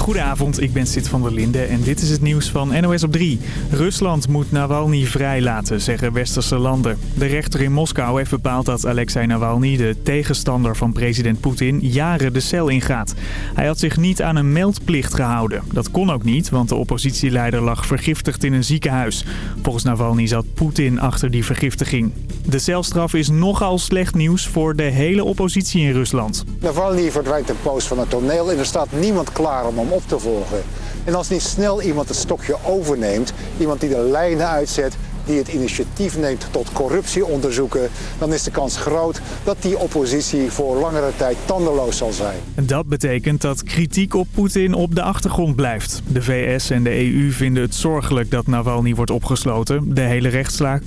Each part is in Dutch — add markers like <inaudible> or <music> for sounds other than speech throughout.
Goedenavond, ik ben Sid van der Linde en dit is het nieuws van NOS op 3. Rusland moet Navalny vrijlaten, zeggen westerse landen. De rechter in Moskou heeft bepaald dat Alexei Navalny, de tegenstander van president Poetin, jaren de cel ingaat. Hij had zich niet aan een meldplicht gehouden. Dat kon ook niet, want de oppositieleider lag vergiftigd in een ziekenhuis. Volgens Navalny zat Poetin achter die vergiftiging. De celstraf is nogal slecht nieuws voor de hele oppositie in Rusland. Navalny verdwijnt een post van het toneel en er staat niemand klaar om op te volgen. En als niet snel iemand het stokje overneemt, iemand die de lijnen uitzet, die het initiatief neemt tot corruptieonderzoeken, dan is de kans groot dat die oppositie voor langere tijd tandeloos zal zijn. Dat betekent dat kritiek op Poetin op de achtergrond blijft. De VS en de EU vinden het zorgelijk dat Navalny wordt opgesloten. De hele,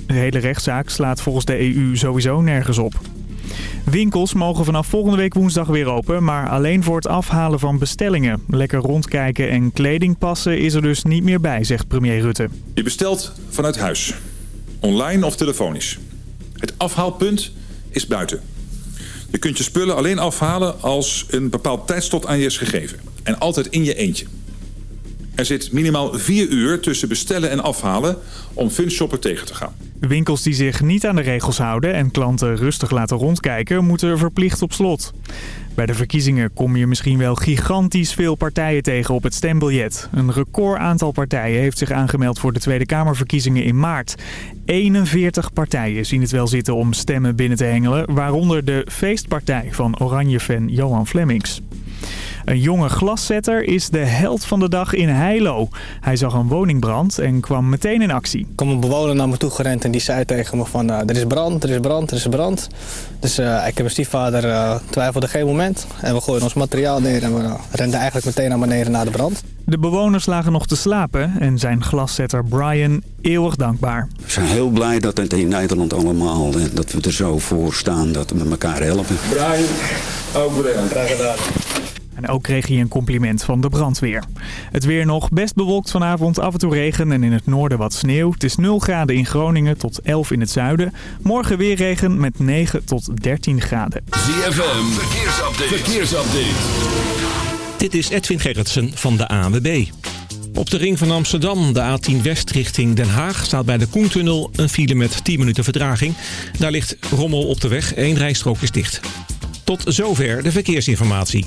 de hele rechtszaak slaat volgens de EU sowieso nergens op. Winkels mogen vanaf volgende week woensdag weer open, maar alleen voor het afhalen van bestellingen. Lekker rondkijken en kleding passen is er dus niet meer bij, zegt premier Rutte. Je bestelt vanuit huis, online of telefonisch. Het afhaalpunt is buiten. Je kunt je spullen alleen afhalen als een bepaald tijdslot aan je is gegeven. En altijd in je eentje. Er zit minimaal vier uur tussen bestellen en afhalen om funshopper tegen te gaan. Winkels die zich niet aan de regels houden en klanten rustig laten rondkijken, moeten verplicht op slot. Bij de verkiezingen kom je misschien wel gigantisch veel partijen tegen op het stembiljet. Een record aantal partijen heeft zich aangemeld voor de Tweede Kamerverkiezingen in maart. 41 partijen zien het wel zitten om stemmen binnen te hengelen, waaronder de feestpartij van Oranje-fan Johan Flemmings. Een jonge glaszetter is de held van de dag in Heilo. Hij zag een woningbrand en kwam meteen in actie. Er kwam een bewoner naar me toe gerend en die zei tegen me van... Uh, er is brand, er is brand, er is brand. Dus uh, ik heb mijn stiefvader uh, twijfelde geen moment. En we gooien ons materiaal neer en we renden eigenlijk meteen naar beneden naar de brand. De bewoners lagen nog te slapen en zijn glaszetter Brian eeuwig dankbaar. We zijn heel blij dat het in Nederland allemaal, dat we er zo voor staan, dat we elkaar helpen. Brian, ook bedankt. Graag gedaan. En ook kreeg hij een compliment van de brandweer. Het weer nog best bewolkt vanavond, af en toe regen en in het noorden wat sneeuw. Het is 0 graden in Groningen tot 11 in het zuiden. Morgen weer regen met 9 tot 13 graden. ZFM, verkeersupdate. verkeersupdate. Dit is Edwin Gerritsen van de ANWB. Op de ring van Amsterdam, de A10 West richting Den Haag... staat bij de Koentunnel een file met 10 minuten vertraging. Daar ligt rommel op de weg, één rijstrook is dicht. Tot zover de verkeersinformatie.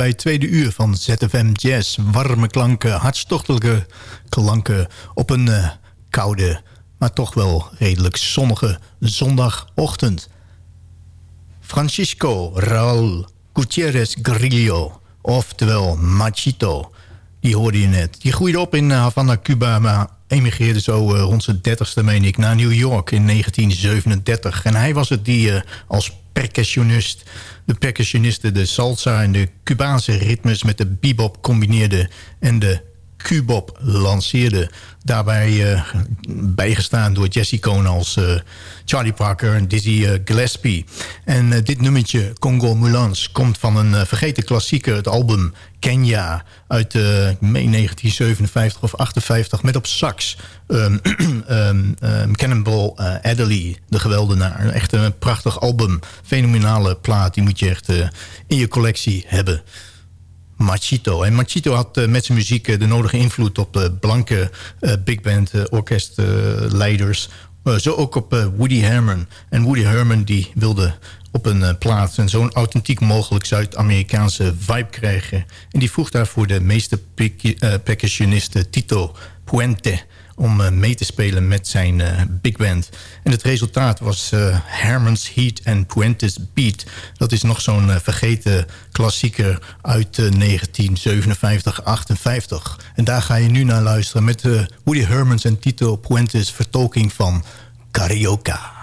Bij het tweede uur van ZFM Jazz. Warme klanken, hartstochtelijke klanken op een uh, koude, maar toch wel redelijk zonnige zondagochtend. Francisco Raúl Gutierrez Grillo, oftewel Machito, die hoorde je net. Die groeide op in Havana, Cuba, maar emigreerde zo uh, rond zijn dertigste, meen ik, naar New York in 1937. En hij was het die als percussionist. De percussionisten de salsa en de Cubaanse ritmes met de bebop combineerde en de cubop lanceerde. Daarbij uh, bijgestaan door Jesse Cohn als uh, Charlie Parker en Dizzy uh, Gillespie. En dit nummertje, Congo Mulans, komt van een vergeten klassieker, het album Kenya uit uh, 1957 of 58 met op sax um, <clears throat> Cannonball Adderley, de geweldenaar. Echt een prachtig album, fenomenale plaat, die moet je echt in je collectie hebben. Machito. En Machito had uh, met zijn muziek uh, de nodige invloed op de blanke uh, big band orkestleiders. zo ook op Woody Herman. En Woody Herman die wilde op een plaats zo'n authentiek mogelijk Zuid-Amerikaanse vibe krijgen. En die vroeg daarvoor de meeste percussionisten Tito Puente om uh, mee te spelen met zijn uh, big band. En het resultaat was uh, Herman's Heat and Puentes Beat. Dat is nog zo'n vergeten klassieker uit 1957-58. En daar ga je nu naar luisteren met Woody Hermans en Tito Puentes vertolking van Carioca.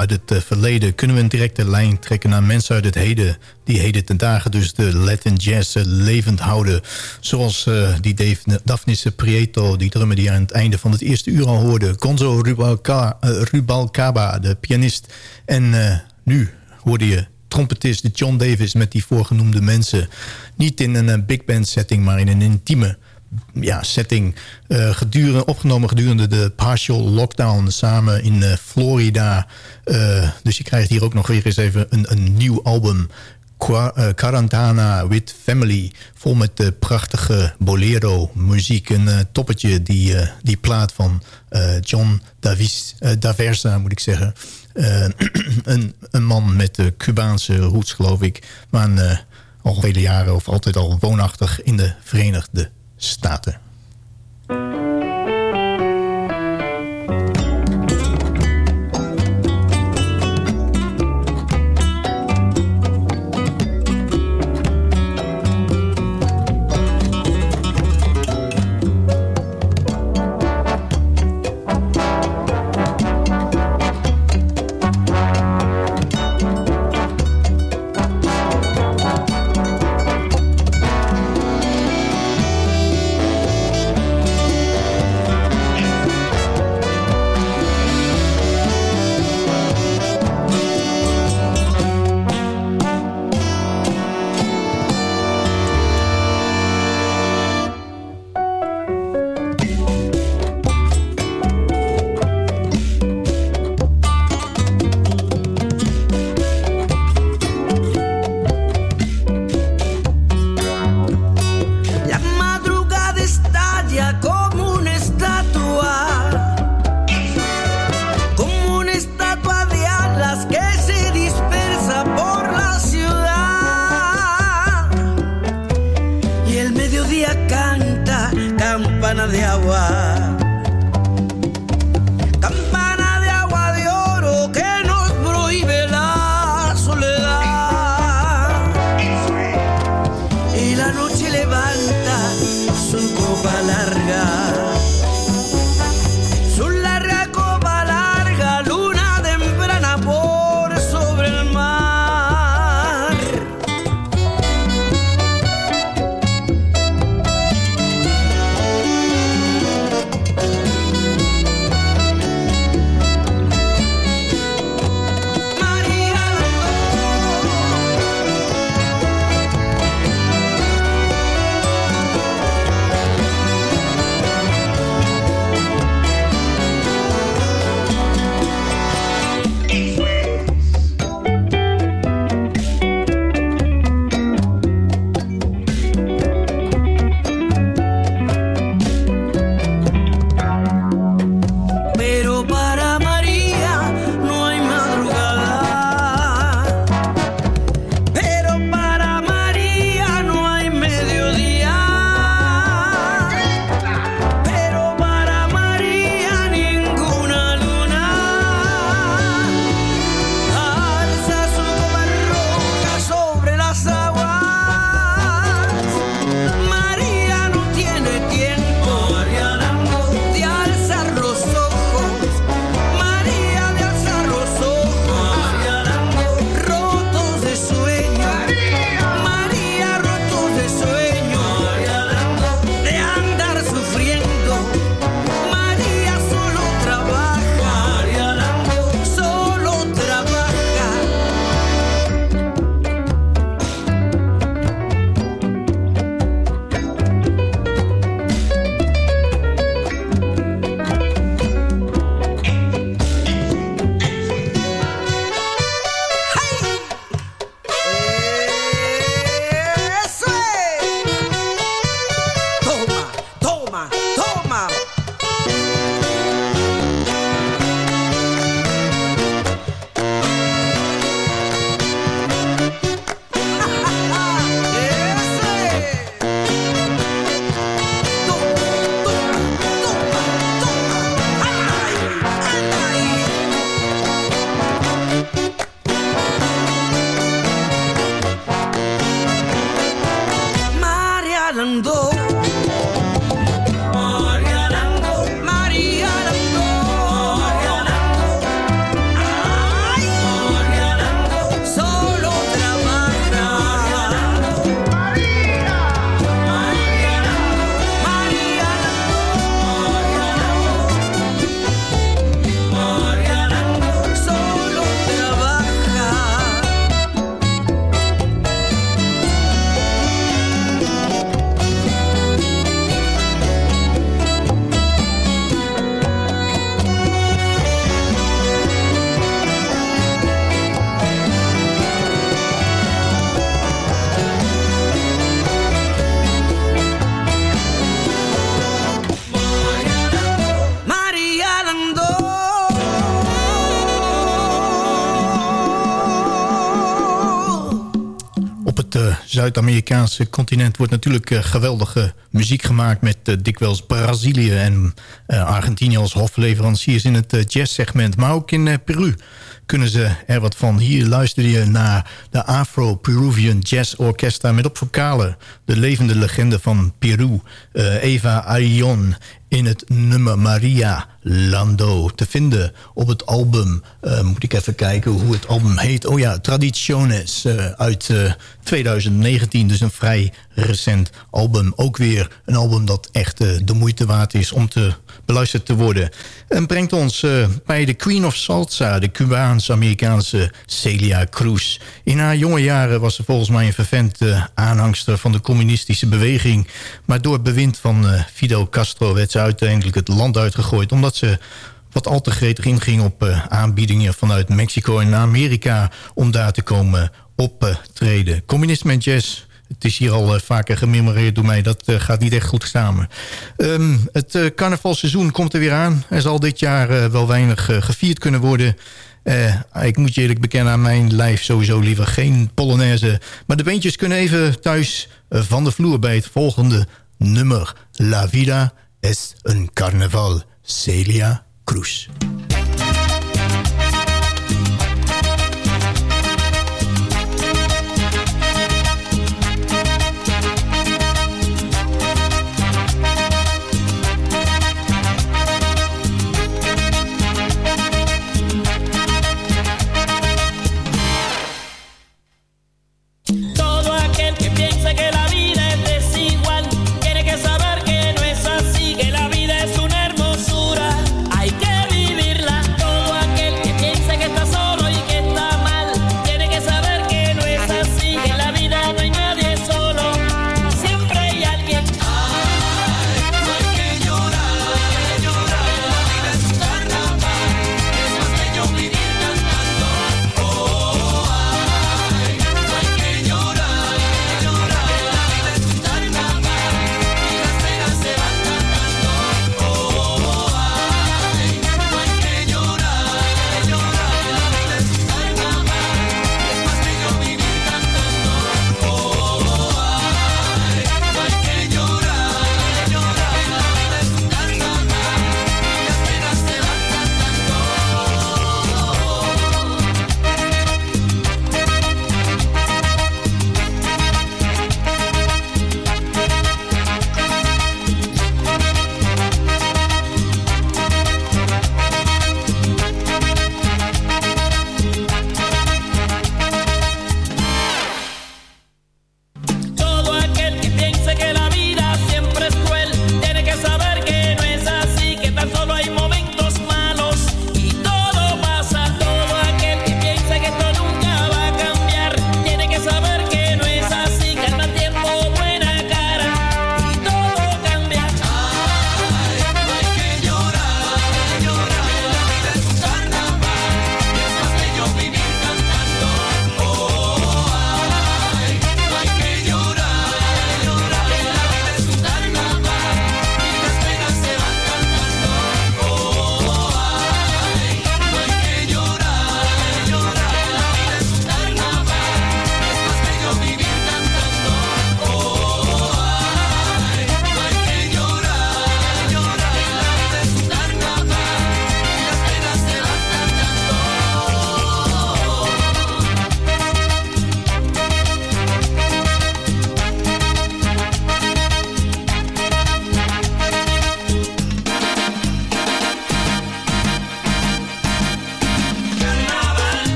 Uit het verleden... kunnen we een directe lijn trekken naar mensen uit het heden... die heden ten dagen dus de Latin jazz levend houden. Zoals die Daphnis Prieto, die drummer die aan het einde van het eerste uur al hoorde. Gonzo Rubalcaba, de pianist. En nu hoorde je trompetist John Davis met die voorgenoemde mensen. Niet in een big band setting, maar in een intieme ja, setting uh, gedurende, opgenomen gedurende de partial lockdown samen in uh, Florida. Uh, dus je krijgt hier ook nog weer eens even een, een nieuw album. Quarantana with Family. Vol met prachtige bolero muziek. Een toppetje die, die plaat van John Davis, Daversa moet ik zeggen. <clears throat> een, een man met de Cubaanse roots geloof ik. Maar al vele jaren of altijd al woonachtig in de Verenigde Staten. Zuid-Amerikaanse continent wordt natuurlijk geweldige muziek gemaakt... met dikwijls Brazilië en Argentinië als hofleveranciers in het jazzsegment. Maar ook in Peru kunnen ze er wat van. Hier luister je naar de Afro-Peruvian Jazz Orchestra... met op vocalen de levende legende van Peru, Eva Arion in het nummer Maria Lando te vinden op het album. Uh, moet ik even kijken hoe het album heet. Oh ja, Traditiones uh, uit uh, 2019. Dus een vrij recent album. Ook weer een album dat echt de moeite waard is om te beluisterd te worden. En brengt ons bij de Queen of Salsa, de Cubaans-Amerikaanse Celia Cruz. In haar jonge jaren was ze volgens mij een vervente aanhangster van de communistische beweging. Maar door het bewind van Fidel Castro werd ze uiteindelijk het land uitgegooid... omdat ze wat al te gretig inging op uh, aanbiedingen vanuit Mexico en Amerika... om daar te komen optreden. Communisme en jazz, het is hier al uh, vaker gememoreerd door mij. Dat uh, gaat niet echt goed samen. Um, het carnavalseizoen komt er weer aan. Er zal dit jaar wel weinig gevierd kunnen worden. ik moet je eerlijk bekennen aan mijn lijf sowieso liever geen polonaise. Maar de beentjes kunnen even thuis van de vloer bij het volgende nummer. La Vida es un carnaval. Celia Cruz.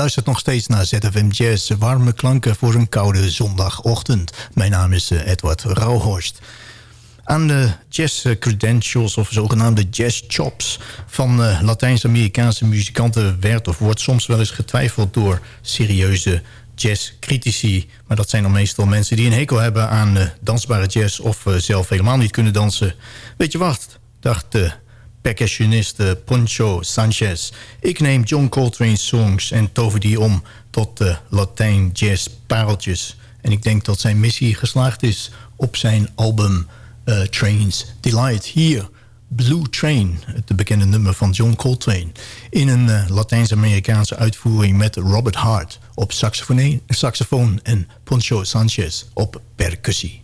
Luistert nog steeds naar ZFM Jazz. Warme klanken voor een koude zondagochtend. Mijn naam is eh, Edward Rauhorst. Aan de jazz credentials of zogenaamde jazz chops van uh, Latijns-Amerikaanse muzikanten werd of wordt soms wel eens getwijfeld door serieuze jazzcritici. Maar dat zijn dan meestal mensen die een hekel hebben aan dansbare jazz of zelf helemaal niet kunnen dansen. Weet je wat, dacht de percussionist Poncho Sanchez. Ik neem John Coltrane's songs en tover die om tot de Latijn jazz pareltjes. En ik denk dat zijn missie geslaagd is op zijn album uh, Trains Delight. Hier, Blue Train, het bekende nummer van John Coltrane. In een uh, Latijns-Amerikaanse uitvoering met Robert Hart op saxofoon en Poncho Sanchez op percussie.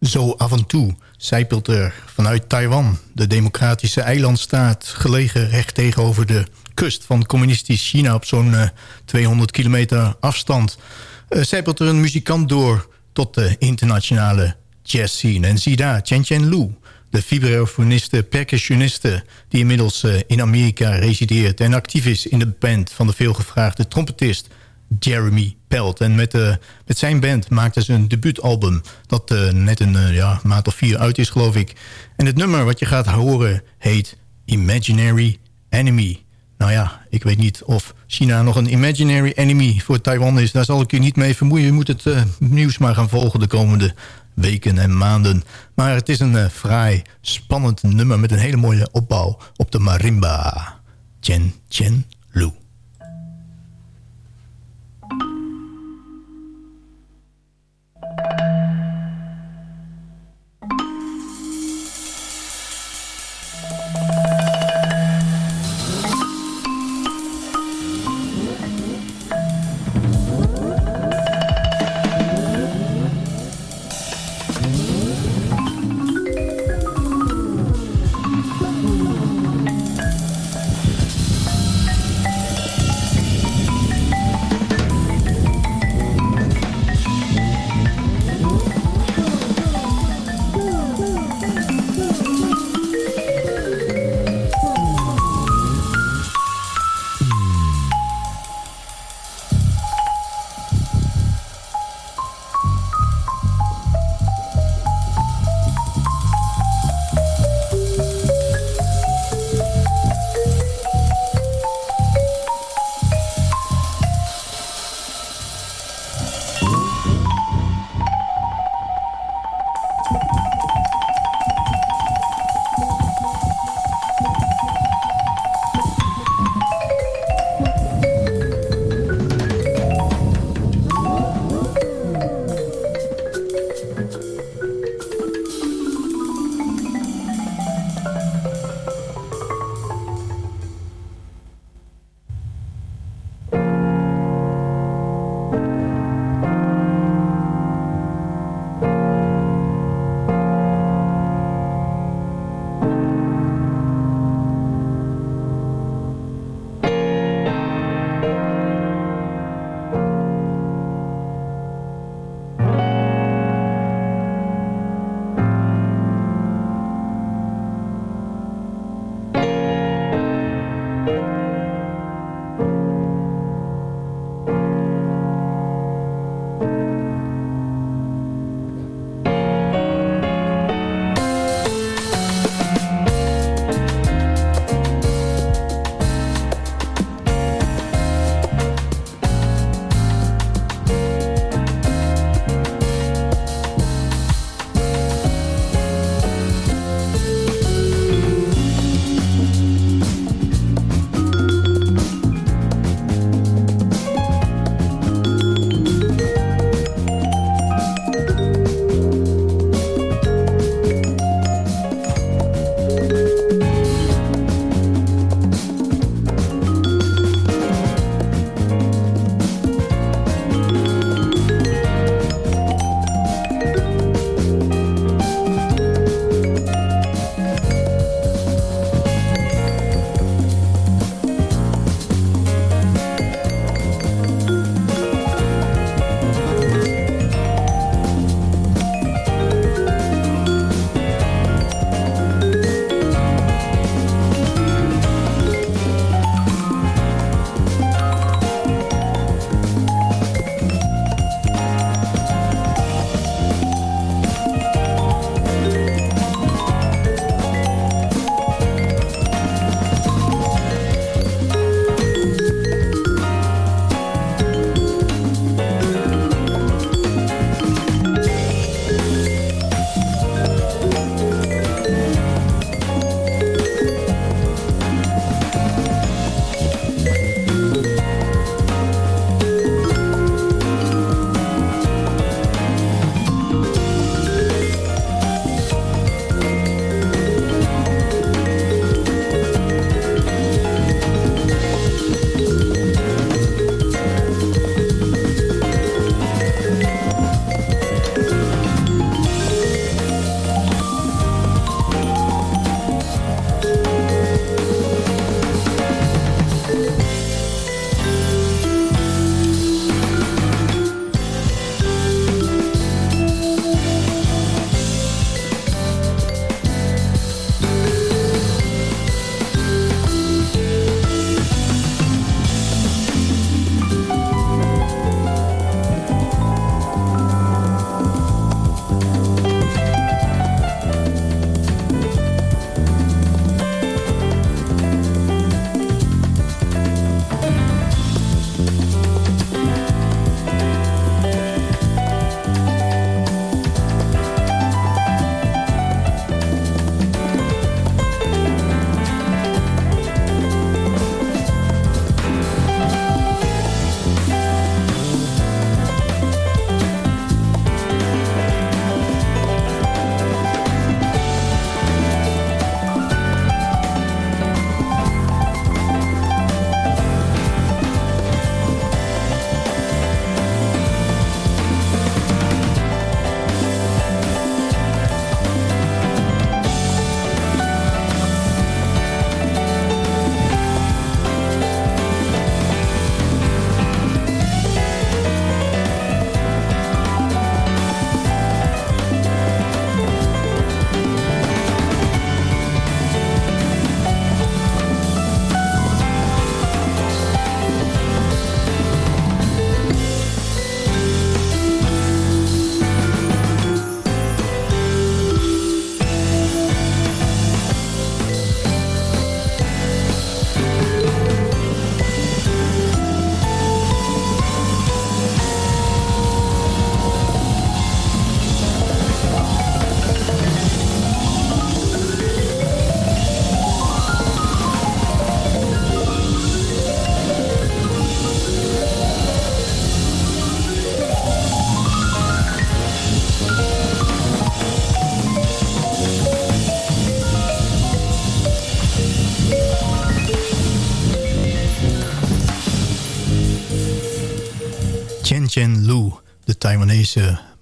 Zo af en toe zijpelt er vanuit Taiwan, de democratische eilandstaat... gelegen recht tegenover de kust van communistisch China... op zo'n 200 eh, kilometer afstand, uh, zijpelt er een muzikant door... tot de internationale jazz scene. En zie daar, Chen Chen Lu, de vibrafoniste, percussioniste... die inmiddels uh, in Amerika resideert en actief is in de band... van de veelgevraagde trompetist Jeremy Pelt. En met, uh, met zijn band maakte ze een debuutalbum... dat net een ja, maand of vier uit is, geloof ik. En het nummer wat je gaat horen heet Imaginary Enemy. Nou ja, ik weet niet of China nog een imaginary enemy voor Taiwan is. Daar zal ik u niet mee vermoeien. U moet het nieuws maar gaan volgen de komende weken en maanden. Maar het is een fraai, spannend nummer... met een hele mooie opbouw op de marimba. Chen Chen Lu.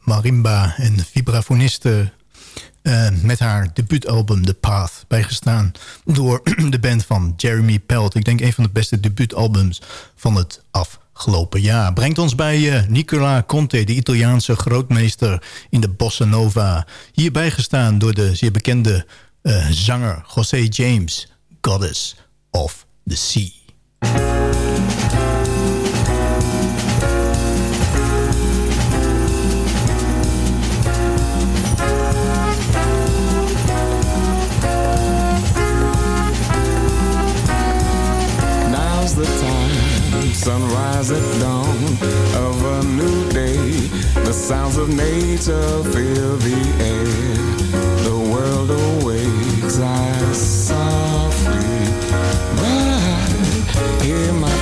Marimba en vibrafoniste... Uh, met haar debuutalbum The Path bijgestaan door <clears throat> de band van Jeremy Pelt. Ik denk een van de beste debuutalbums van het afgelopen jaar. Brengt ons bij uh, Nicola Conte, de Italiaanse grootmeester in de bossa nova. Hier bijgestaan door de zeer bekende uh, zanger José James, Goddess of the Sea. Sunrise at dawn of a new day. The sounds of nature fill the air. The world awakes. I softly ride. Hear my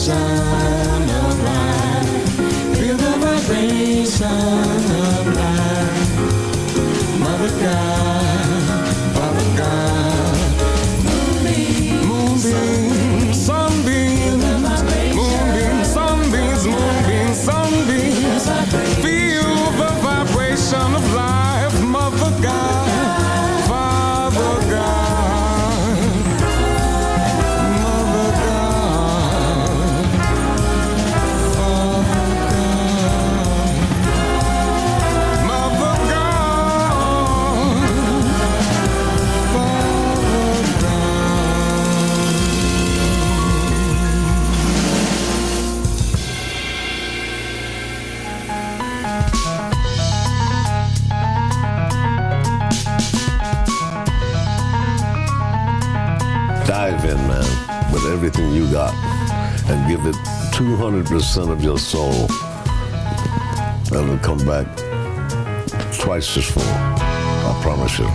salvation. Got and give it 200% of your soul. And it'll come back twice as full. I promise you.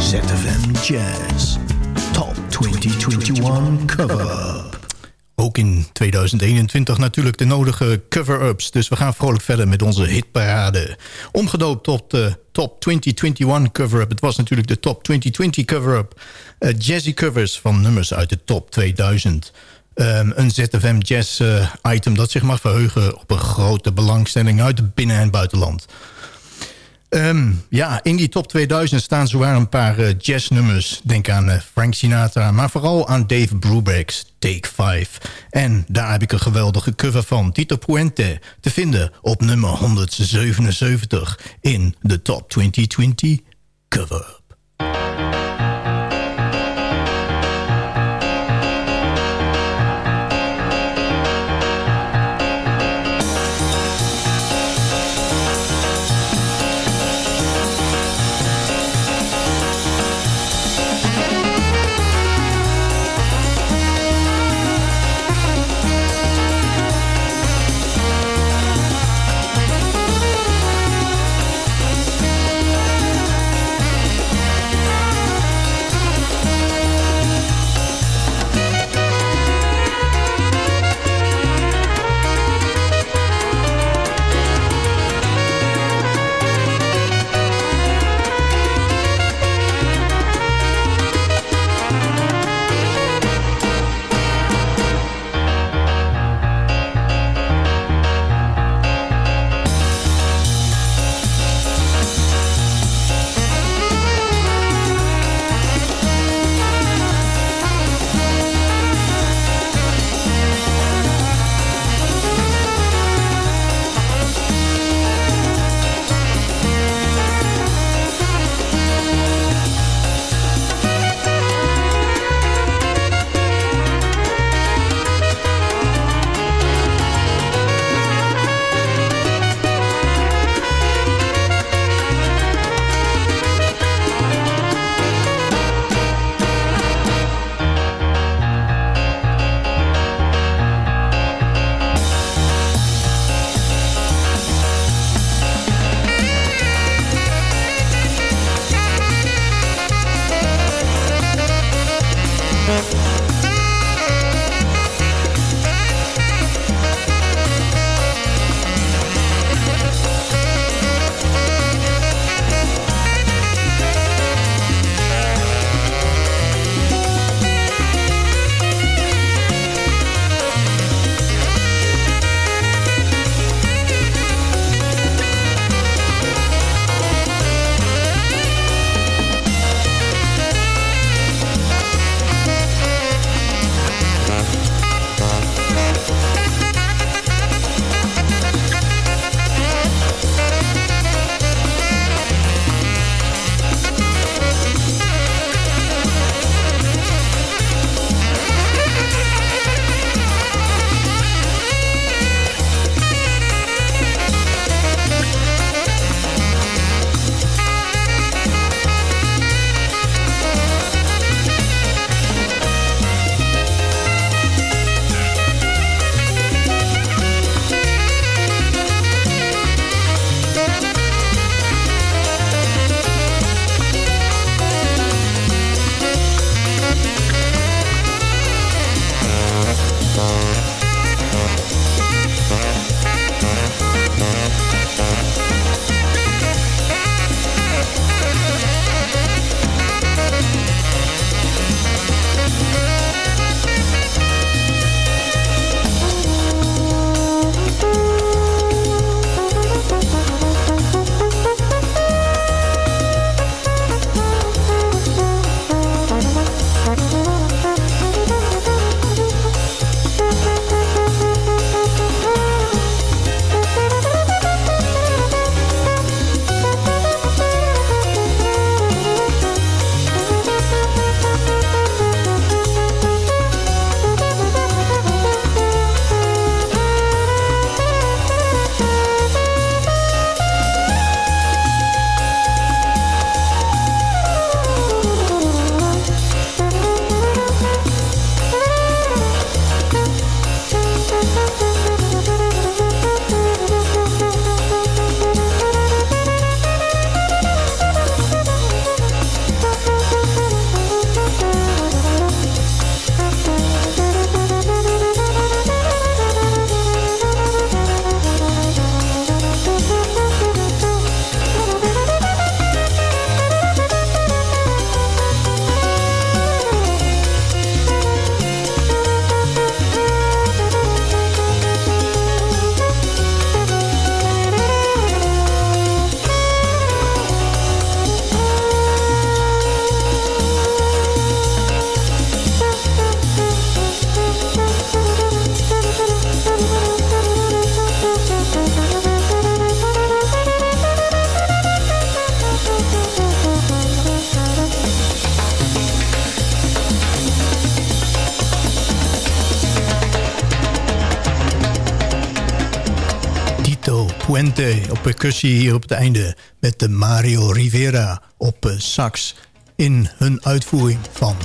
ZFM Jazz Top 2021 Cover-Up. In 2021 natuurlijk de nodige cover-ups. Dus we gaan vrolijk verder met onze hitparade. Omgedoopt tot de Top 2021 cover-up. Het was natuurlijk de Top 2020 cover-up. Uh, jazzy covers van nummers uit de Top 2000. Um, een ZFM Jazz uh, item dat zich mag verheugen op een grote belangstelling uit het binnen- en buitenland. Um, ja, in die top 2000 staan zowaar een paar uh, jazznummers. Denk aan uh, Frank Sinatra, maar vooral aan Dave Brubeck's Take 5. En daar heb ik een geweldige cover van Tito Puente te vinden op nummer 177 in de top 2020 cover. Puente op percussie hier op het einde... met de Mario Rivera op eh, sax in hun uitvoering van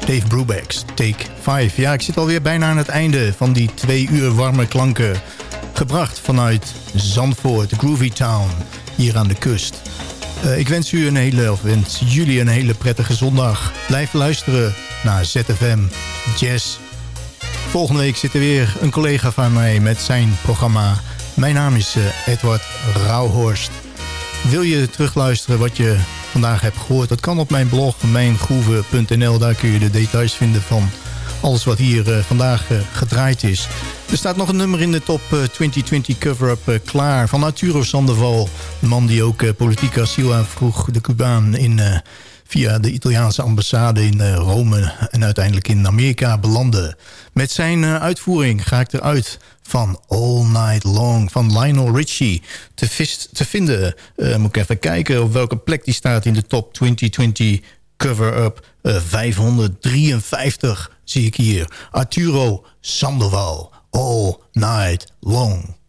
Dave Brubeck's Take 5. Ja, ik zit alweer bijna aan het einde van die twee uur warme klanken... gebracht vanuit Zandvoort, Groovy Town, hier aan de kust. Uh, ik wens u een hele, wens jullie een hele prettige zondag. Blijf luisteren naar ZFM Jazz. Volgende week zit er weer een collega van mij met zijn programma. Mijn naam is uh, Edward Rauhorst. Wil je terugluisteren wat je vandaag hebt gehoord? Dat kan op mijn blog mijngroeven.nl. Daar kun je de details vinden van alles wat hier uh, vandaag uh, gedraaid is. Er staat nog een nummer in de top uh, 2020 cover-up klaar van Arturo Sandoval. De man die ook politiek asiel aanvroeg, de Cubaan in via de Italiaanse ambassade in uh, Rome en uiteindelijk in Amerika belandde. Met zijn uh, uitvoering ga ik eruit van All Night Long van Lionel Richie te, te vinden. Uh, moet ik even kijken op welke plek die staat in de top 2020 cover-up. 553 zie ik hier. Arturo Sandoval, All Night Long.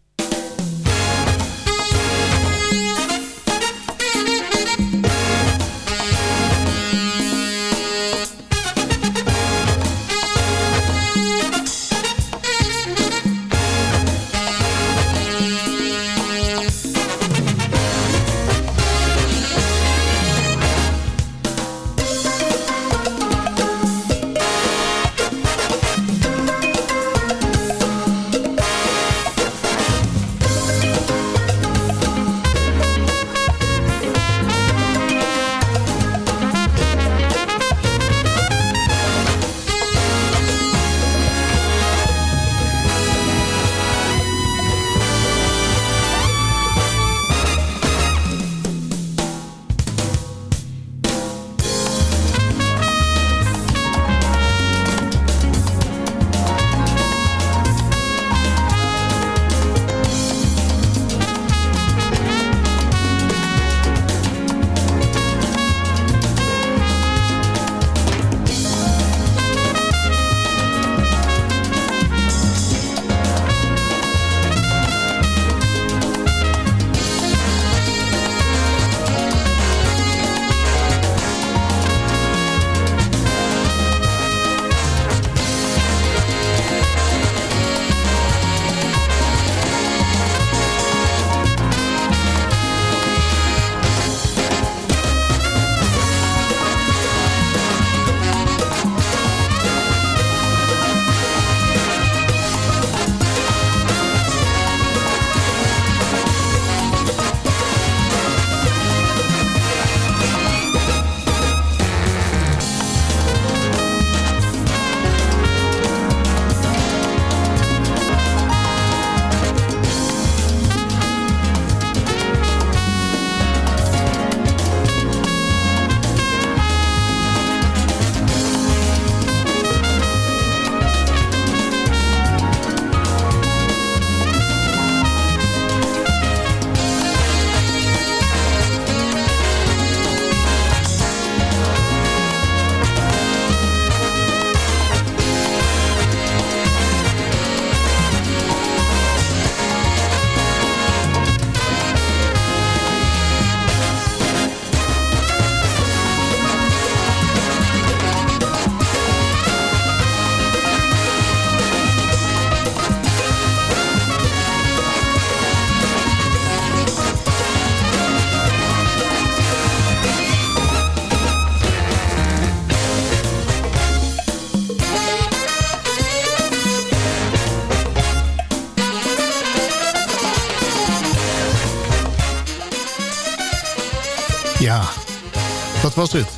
Was het.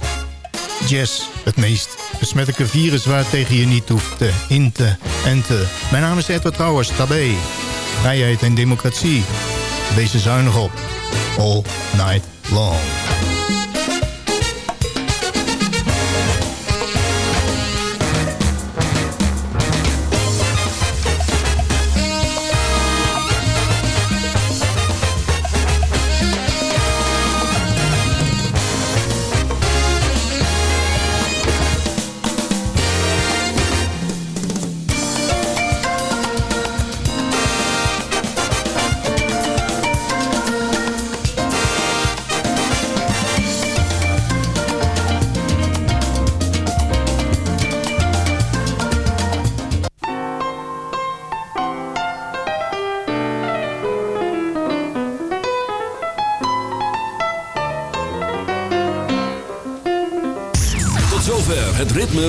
Jazz, het meest besmettelijke virus waar tegen je niet hoeft te inten en te. Mijn naam is Edward Trouwers, Tabé. Vrijheid en democratie. Wees zuinig op. All night long.